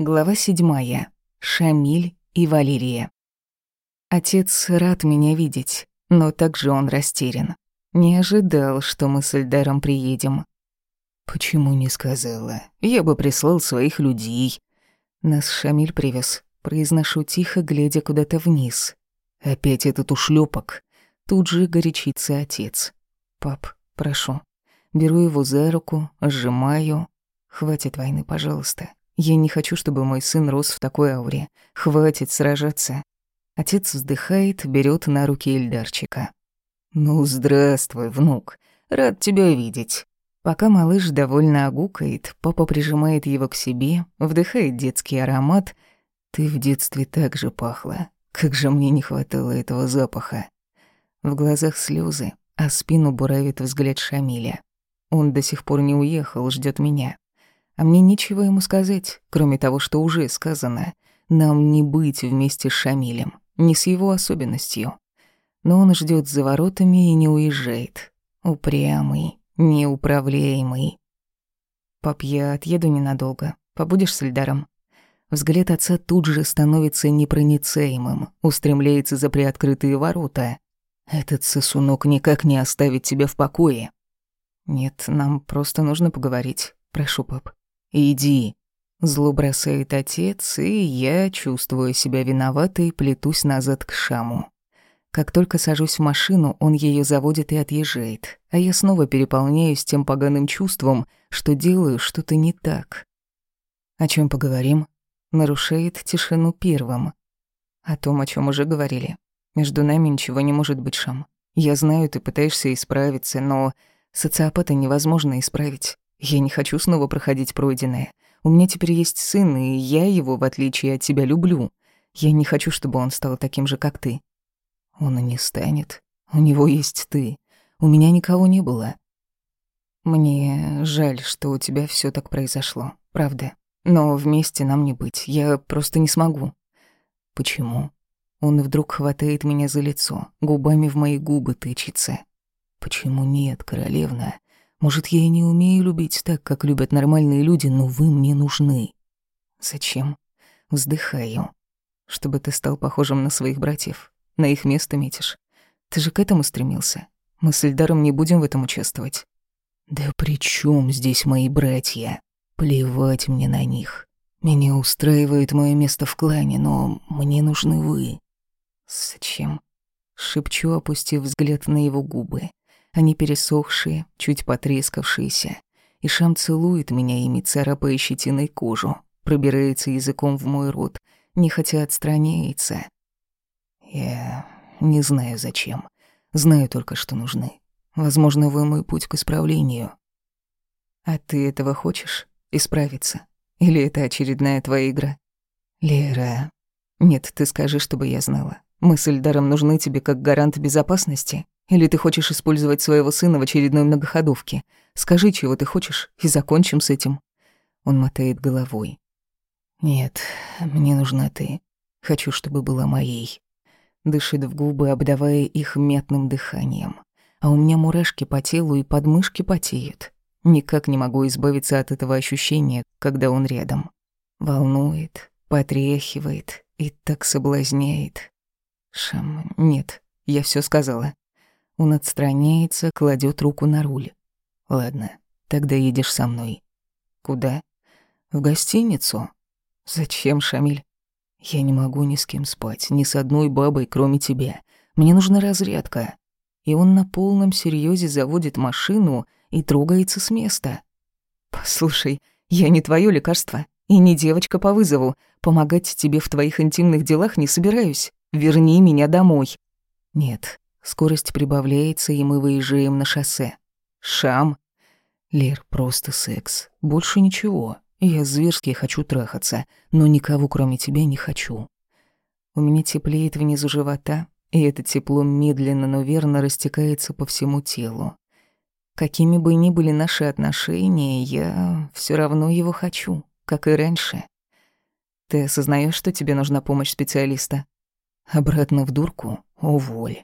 Глава седьмая. Шамиль и Валерия. Отец рад меня видеть, но также он растерян. Не ожидал, что мы с Эльдаром приедем. «Почему не сказала? Я бы прислал своих людей». Нас Шамиль привез. Произношу тихо, глядя куда-то вниз. «Опять этот ушлепок. Тут же горячится отец. «Пап, прошу». Беру его за руку, сжимаю. «Хватит войны, пожалуйста. Я не хочу, чтобы мой сын рос в такой ауре. Хватит сражаться. Отец вздыхает, берет на руки Эльдарчика. «Ну, здравствуй, внук. Рад тебя видеть». Пока малыш довольно огукает, папа прижимает его к себе, вдыхает детский аромат. «Ты в детстве так же пахла. Как же мне не хватало этого запаха». В глазах слезы, а спину буравит взгляд Шамиля. Он до сих пор не уехал, ждет меня. А мне нечего ему сказать, кроме того, что уже сказано. Нам не быть вместе с Шамилем, не с его особенностью. Но он ждет за воротами и не уезжает. Упрямый, неуправляемый. «Пап, я отъеду ненадолго. Побудешь с Эльдаром?» Взгляд отца тут же становится непроницаемым, устремляется за приоткрытые ворота. «Этот сосунок никак не оставит тебя в покое». «Нет, нам просто нужно поговорить. Прошу, пап». «Иди». Зло бросает отец, и я, чувствуя себя виноватой, плетусь назад к Шаму. Как только сажусь в машину, он ее заводит и отъезжает, а я снова переполняюсь тем поганым чувством, что делаю что-то не так. «О чем поговорим?» Нарушает тишину первым. «О том, о чем уже говорили. Между нами ничего не может быть, Шам. Я знаю, ты пытаешься исправиться, но социопата невозможно исправить. Я не хочу снова проходить пройденное. У меня теперь есть сын, и я его, в отличие от тебя, люблю. Я не хочу, чтобы он стал таким же, как ты. Он и не станет. У него есть ты. У меня никого не было. Мне жаль, что у тебя все так произошло, правда. Но вместе нам не быть. Я просто не смогу. Почему? Он вдруг хватает меня за лицо, губами в мои губы тычется. Почему нет, королевна? Может, я и не умею любить так, как любят нормальные люди, но вы мне нужны. Зачем? Вздыхаю. Чтобы ты стал похожим на своих братьев. На их место метишь. Ты же к этому стремился. Мы с Эльдаром не будем в этом участвовать. Да при чем здесь мои братья? Плевать мне на них. Меня устраивает мое место в клане, но мне нужны вы. Зачем? Шепчу, опустив взгляд на его губы. Они пересохшие, чуть потрескавшиеся. И Шам целует меня ими, царапая щетиной кожу, пробирается языком в мой рот, нехотя отстраняется. Я не знаю зачем. Знаю только, что нужны. Возможно, вы мой путь к исправлению. А ты этого хочешь? Исправиться? Или это очередная твоя игра? Лера... Нет, ты скажи, чтобы я знала. Мы с Эльдаром нужны тебе как гарант безопасности? Или ты хочешь использовать своего сына в очередной многоходовке? Скажи, чего ты хочешь, и закончим с этим». Он мотает головой. «Нет, мне нужна ты. Хочу, чтобы была моей». Дышит в губы, обдавая их мятным дыханием. А у меня мурашки по телу и подмышки потеют. Никак не могу избавиться от этого ощущения, когда он рядом. Волнует, потряхивает и так соблазняет. Шам, нет, я все сказала. Он отстраняется, кладет руку на руль. «Ладно, тогда едешь со мной». «Куда?» «В гостиницу». «Зачем, Шамиль?» «Я не могу ни с кем спать, ни с одной бабой, кроме тебя. Мне нужна разрядка». И он на полном серьезе заводит машину и трогается с места. «Послушай, я не твое лекарство и не девочка по вызову. Помогать тебе в твоих интимных делах не собираюсь. Верни меня домой». «Нет, Скорость прибавляется, и мы выезжаем на шоссе. Шам. Лер, просто секс. Больше ничего. Я зверски хочу трахаться, но никого кроме тебя не хочу. У меня теплеет внизу живота, и это тепло медленно, но верно растекается по всему телу. Какими бы ни были наши отношения, я все равно его хочу, как и раньше. Ты осознаешь, что тебе нужна помощь специалиста? Обратно в дурку? Уволь.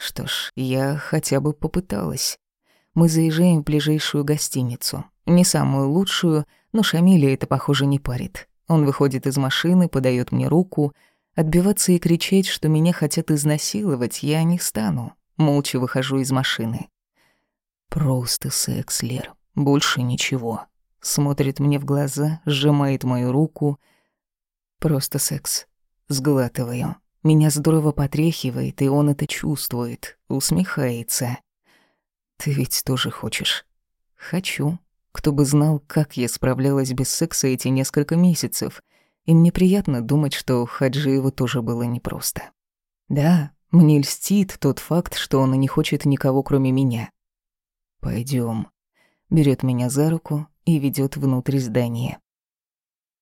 Что ж, я хотя бы попыталась. Мы заезжаем в ближайшую гостиницу. Не самую лучшую, но Шамиля это, похоже, не парит. Он выходит из машины, подает мне руку. Отбиваться и кричать, что меня хотят изнасиловать, я не стану. Молча выхожу из машины. Просто секс, Лер. Больше ничего. Смотрит мне в глаза, сжимает мою руку. Просто секс. Сглатываю. Меня здорово потряхивает, и он это чувствует. Усмехается. Ты ведь тоже хочешь? Хочу. Кто бы знал, как я справлялась без секса эти несколько месяцев. И мне приятно думать, что Хаджиеву тоже было непросто. Да, мне льстит тот факт, что он не хочет никого, кроме меня. Пойдем. Берет меня за руку и ведет внутрь здания.